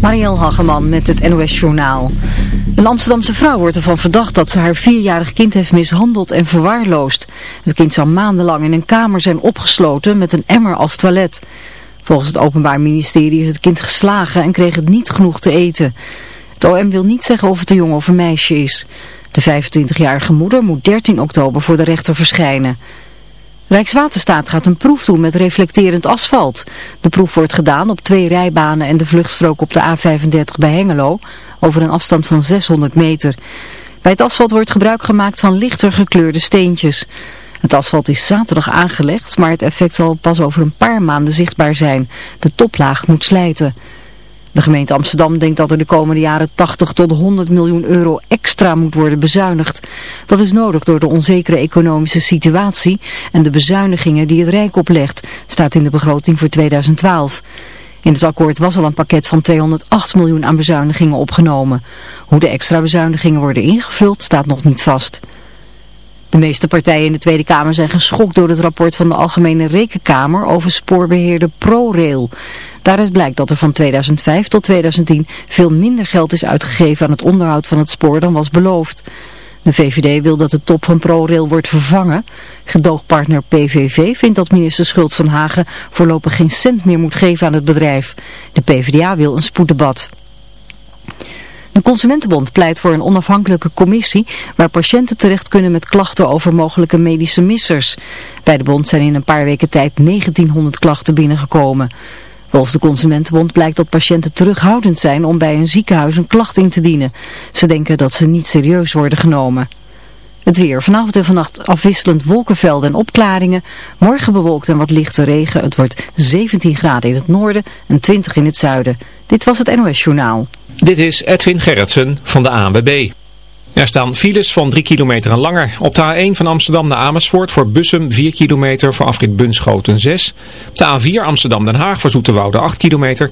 Marielle Hageman met het NOS Journaal. Een Amsterdamse vrouw wordt ervan verdacht dat ze haar vierjarig kind heeft mishandeld en verwaarloosd. Het kind zou maandenlang in een kamer zijn opgesloten met een emmer als toilet. Volgens het Openbaar Ministerie is het kind geslagen en kreeg het niet genoeg te eten. Het OM wil niet zeggen of het een jongen of een meisje is. De 25-jarige moeder moet 13 oktober voor de rechter verschijnen. Rijkswaterstaat gaat een proef doen met reflecterend asfalt. De proef wordt gedaan op twee rijbanen en de vluchtstrook op de A35 bij Hengelo over een afstand van 600 meter. Bij het asfalt wordt gebruik gemaakt van lichter gekleurde steentjes. Het asfalt is zaterdag aangelegd, maar het effect zal pas over een paar maanden zichtbaar zijn. De toplaag moet slijten. De gemeente Amsterdam denkt dat er de komende jaren 80 tot 100 miljoen euro extra moet worden bezuinigd. Dat is nodig door de onzekere economische situatie en de bezuinigingen die het Rijk oplegt, staat in de begroting voor 2012. In het akkoord was al een pakket van 208 miljoen aan bezuinigingen opgenomen. Hoe de extra bezuinigingen worden ingevuld staat nog niet vast. De meeste partijen in de Tweede Kamer zijn geschokt door het rapport van de Algemene Rekenkamer over spoorbeheerder ProRail. Daaruit blijkt dat er van 2005 tot 2010 veel minder geld is uitgegeven aan het onderhoud van het spoor dan was beloofd. De VVD wil dat de top van ProRail wordt vervangen. Gedoogpartner PVV vindt dat minister Schultz van Hagen voorlopig geen cent meer moet geven aan het bedrijf. De PvdA wil een spoeddebat. De Consumentenbond pleit voor een onafhankelijke commissie waar patiënten terecht kunnen met klachten over mogelijke medische missers. Bij de bond zijn in een paar weken tijd 1900 klachten binnengekomen. Volgens de Consumentenbond blijkt dat patiënten terughoudend zijn om bij een ziekenhuis een klacht in te dienen. Ze denken dat ze niet serieus worden genomen. Het weer. Vanavond en vannacht afwisselend wolkenvelden en opklaringen. Morgen bewolkt en wat lichte regen. Het wordt 17 graden in het noorden en 20 in het zuiden. Dit was het NOS Journaal. Dit is Edwin Gerritsen van de ANWB. Er staan files van 3 kilometer en langer. Op de A1 van Amsterdam naar Amersfoort voor Bussum 4 kilometer voor afrit Bunschoten 6. Op de A4 Amsterdam-Den Haag voor Zoeterwoude 8 kilometer.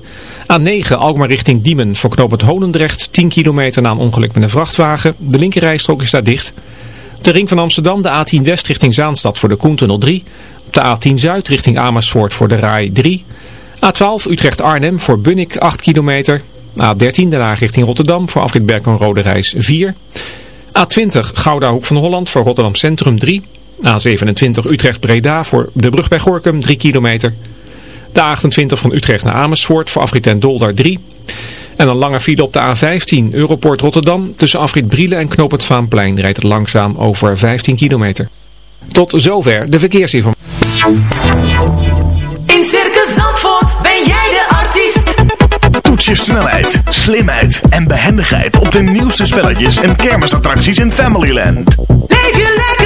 A9 Alkmaar richting Diemen voor knooppunt Holendrecht 10 kilometer na een ongeluk met een vrachtwagen. De linkerrijstrook is daar dicht. De ring van Amsterdam de A10 West richting Zaanstad voor de Koentunnel 3. Op de A10 Zuid richting Amersfoort voor de Rai 3. A12 Utrecht-Arnhem voor Bunnik 8 kilometer. A13 daarna richting Rotterdam voor afrit Berkel Rode Reis 4. A20 Gouda Hoek van Holland voor Rotterdam Centrum 3. A27 Utrecht-Breda voor de brug bij Gorkum 3 kilometer. De A28 van Utrecht naar Amersfoort voor afrit en Dolder 3. En een lange file op de A15 Europort Rotterdam tussen afrit Brielen en Knoop het Vaanplein rijdt het langzaam over 15 kilometer. Tot zover de verkeersinformatie. In Circus Zandvoort ben jij de artiest. Toets je snelheid, slimheid en behendigheid op de nieuwste spelletjes en kermisattracties in Familyland. Leef je lekker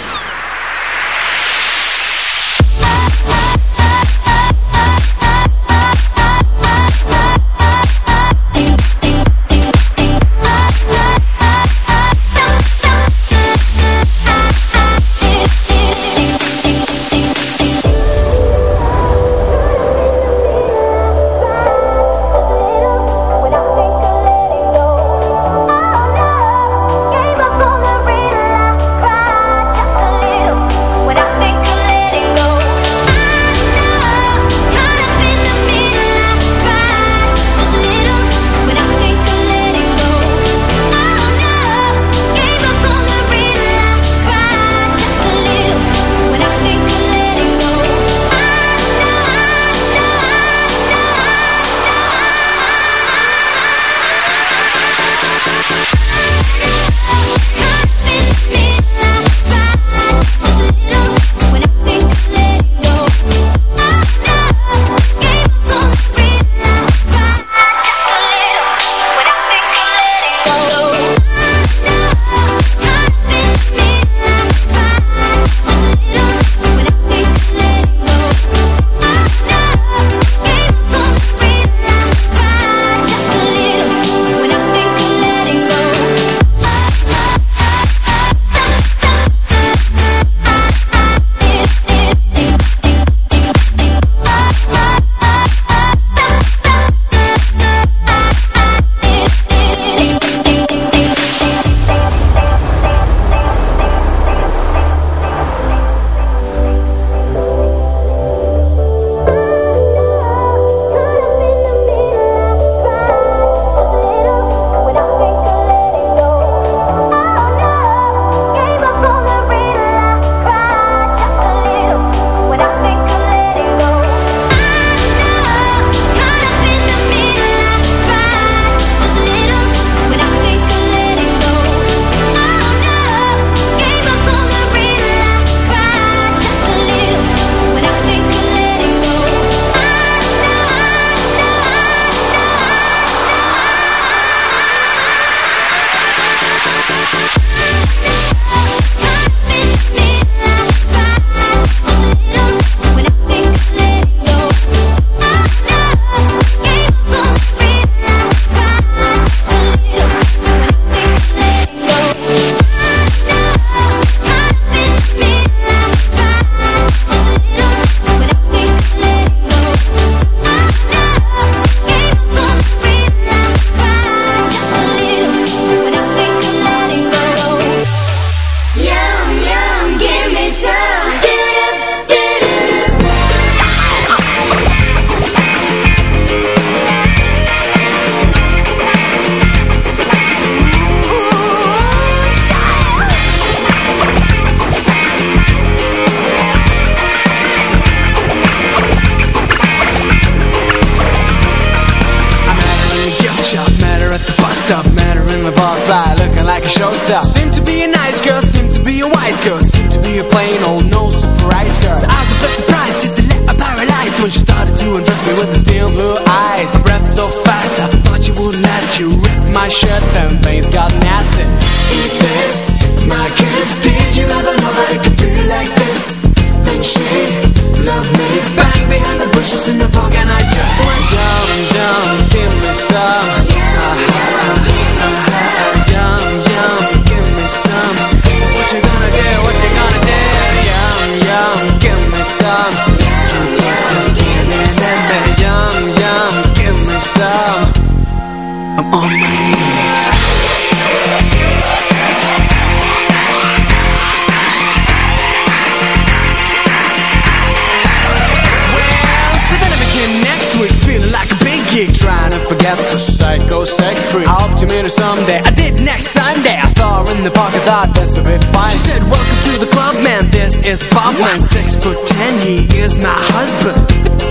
forget the psycho sex freak. I hope to meet her someday. I did next Sunday. I saw her in the park. I thought that's a bit fine. She said welcome to the club man. This is Bob man. Six foot ten. He is my husband.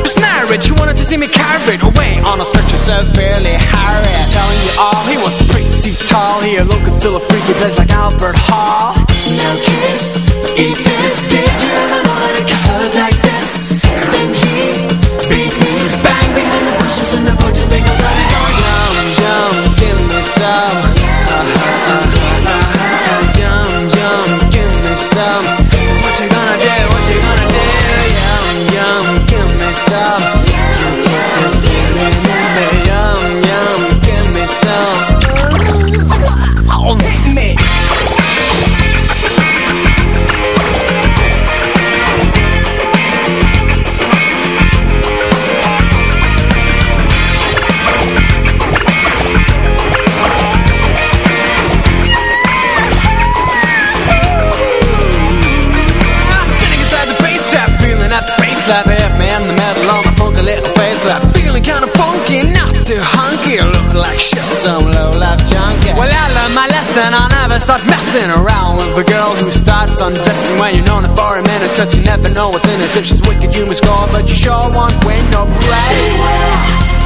Just married She wanted to see me carried away On a stretcher severely harried. Telling you all He was pretty tall. He looked and feel a freaky place Like Albert Hall. Now kiss Eat this Did you ever know that it could hurt like this? And he beat me like shit, some low-life junkie. Well, I learned my lesson, I'll never start messing around With a girl who starts undressing when you're known her for a minute. Cause you never know what's in it. If she's wicked, you must score, but you sure won't win no praise Beware,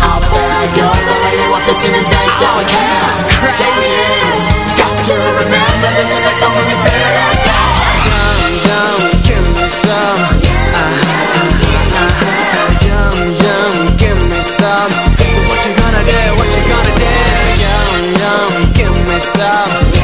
out there goes a lady what they see and they don't oh, Jesus Christ. So you got to remember this and next time when you better let go Yum, yum, give me some. Uh, uh, uh, uh, Yum, yum, give me some sound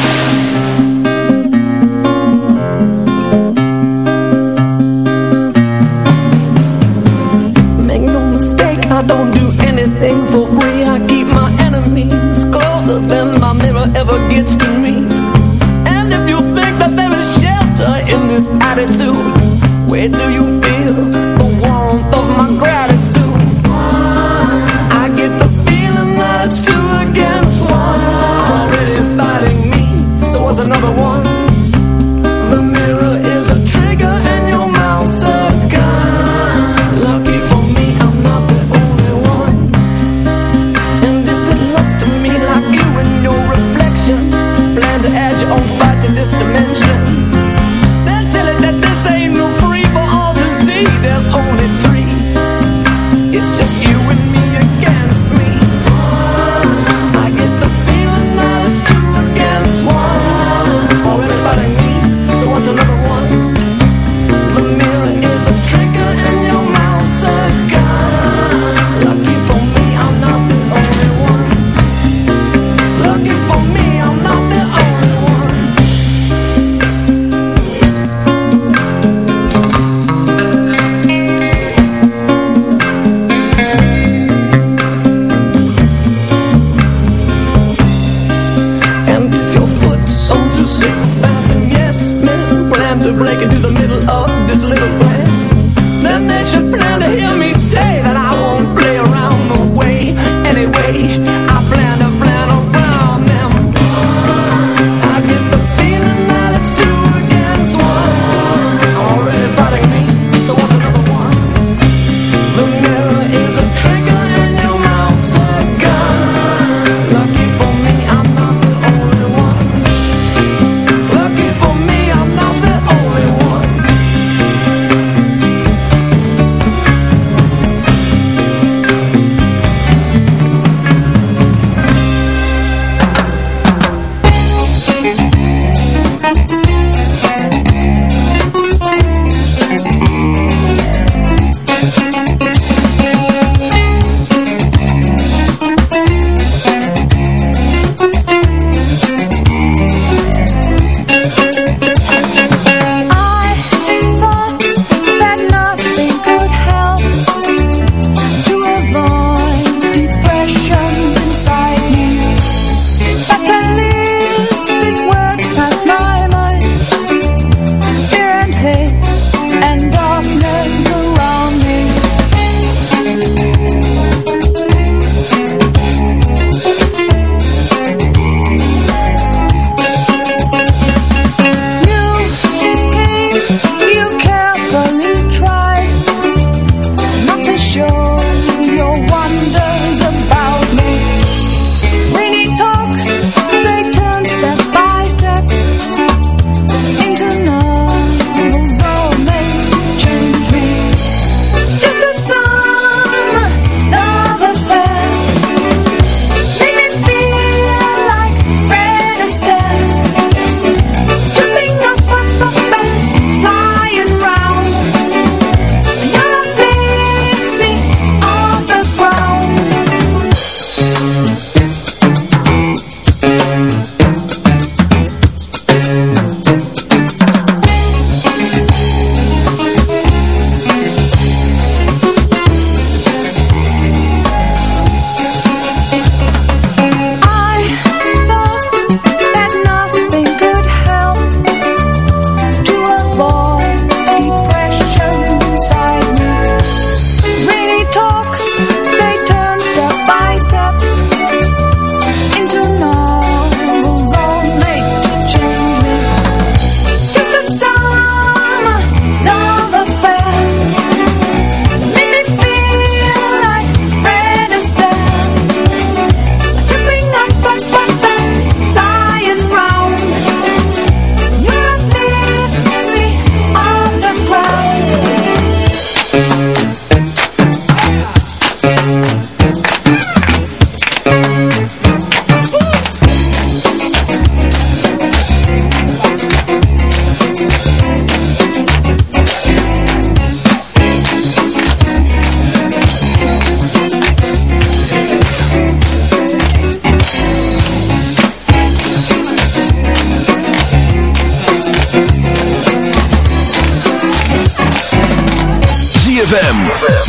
This attitude?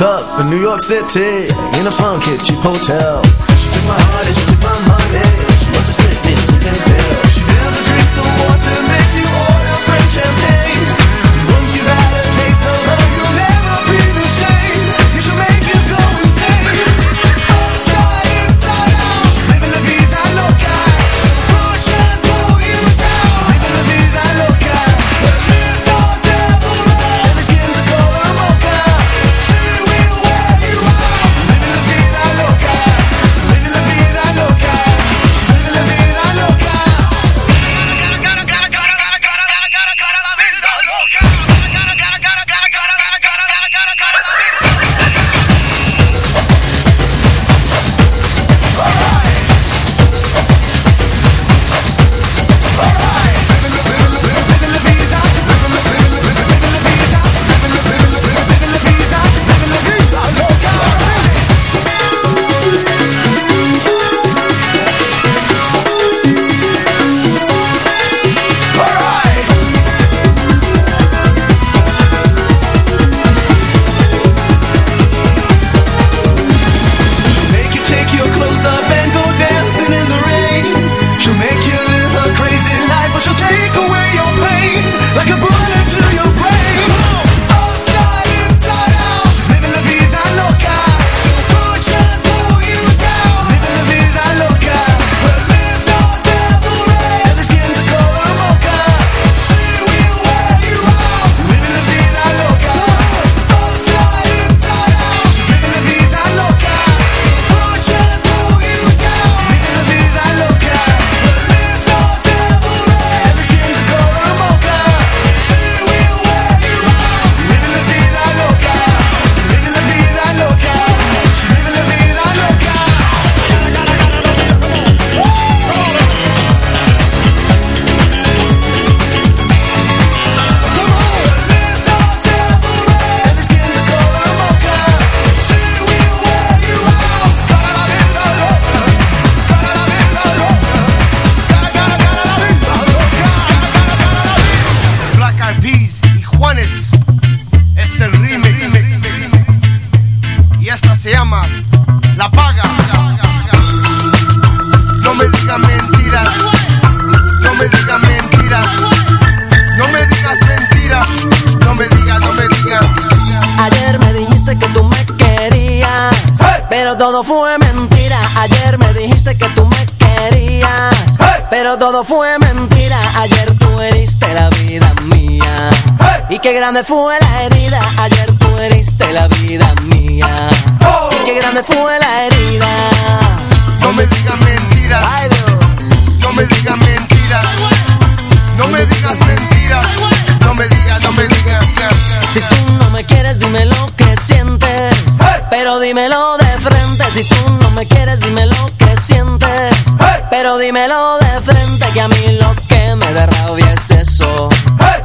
up in New York City in a fun cheap hotel. grande fue la herida, ayer fuiste la vida mía. Oh. Qué grande fue la herida. No me digas mentiras. Ay Dios. No me digas mentiras. No me digas mentiras. No me digas, no me digas. Si tú no me quieres, dime lo que sientes. Pero dímelo de frente. Si tú no me quieres, dime lo que sientes. Pero dímelo de frente. Que a mí lo que me da es eso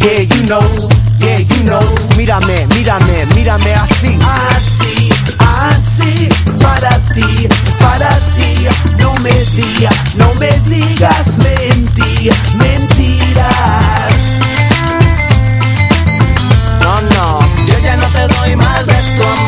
Yeah, you know, yeah, you know. Mírame, mírame, mírame así. Así, así, es para ti, es para ti. No me digas, no me digas mentira, mentiras. No, no, yo ya no te doy más de tu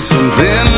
something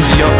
canción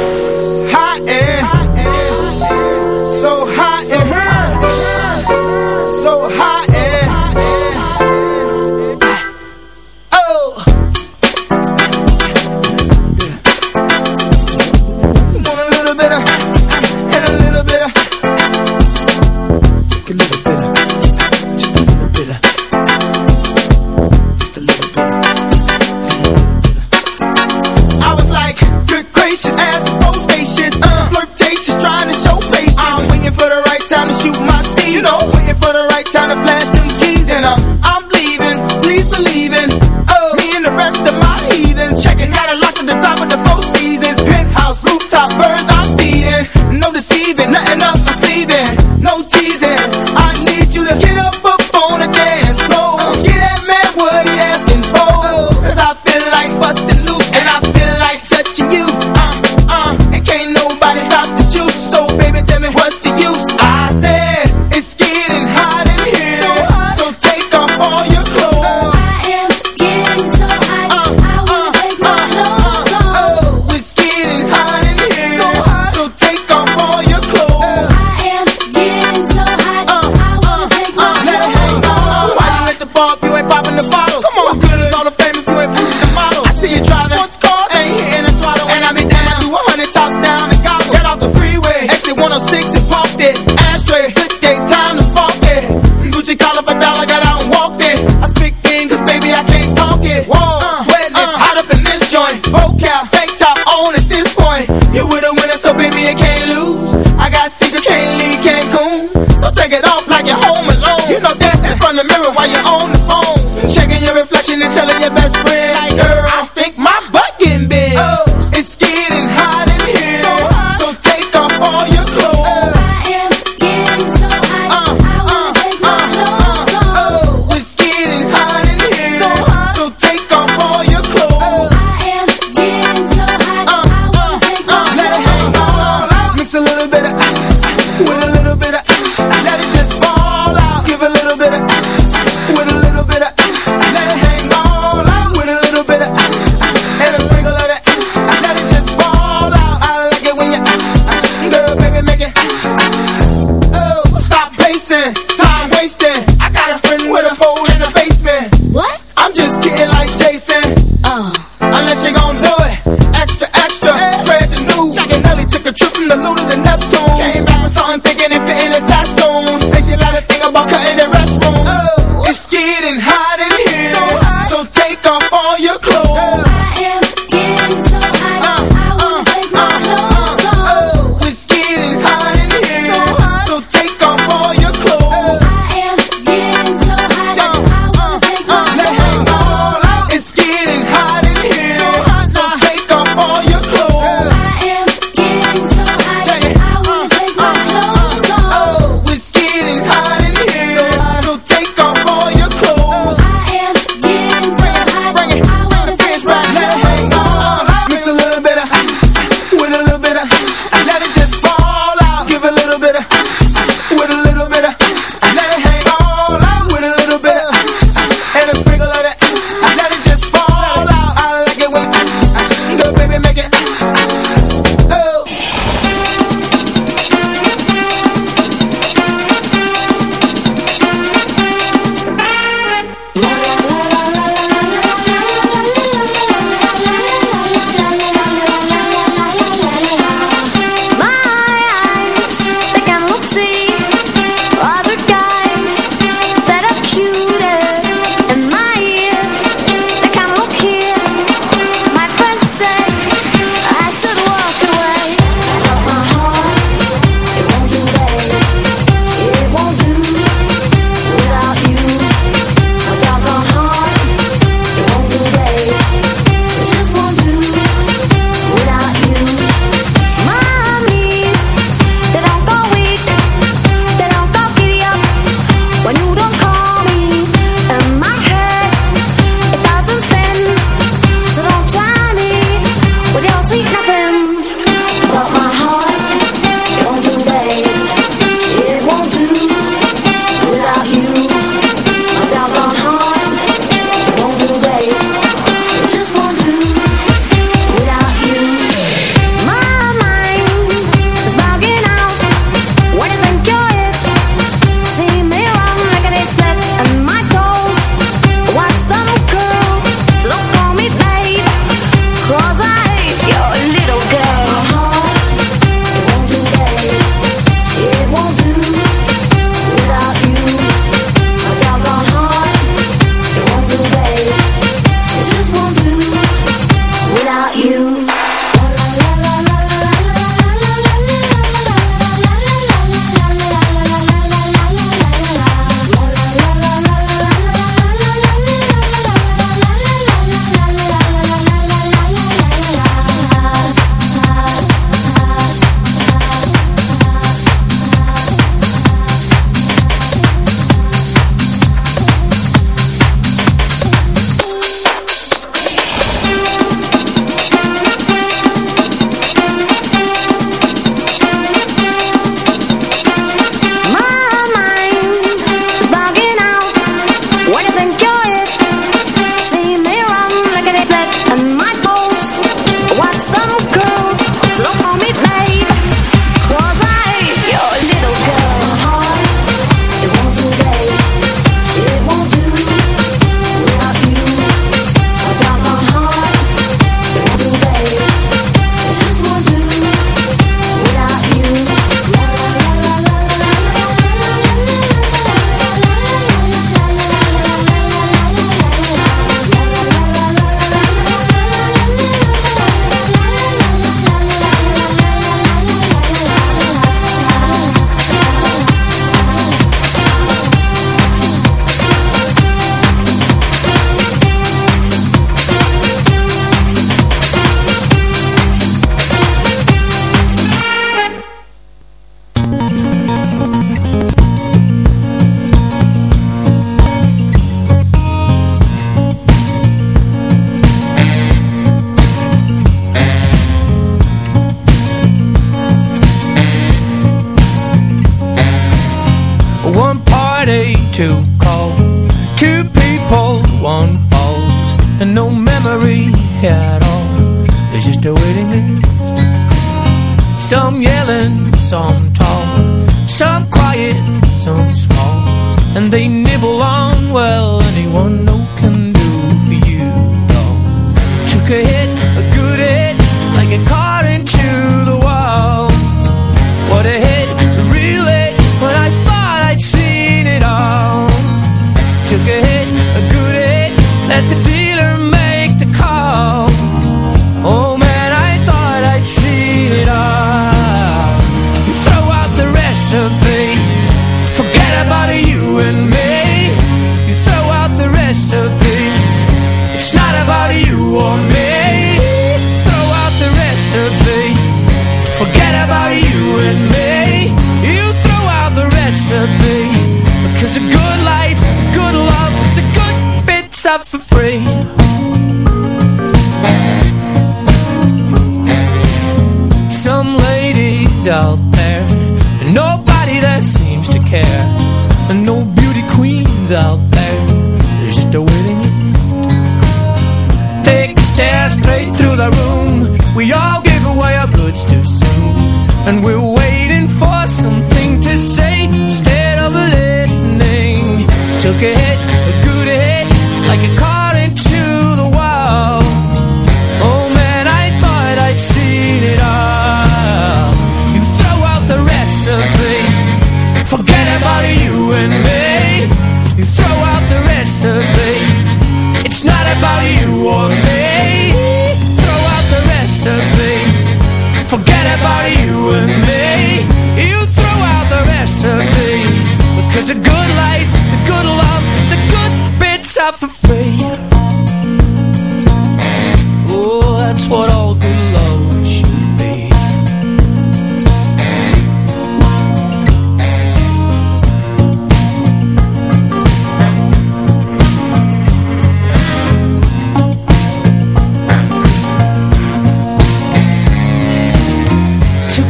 चुके हैं।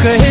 could hit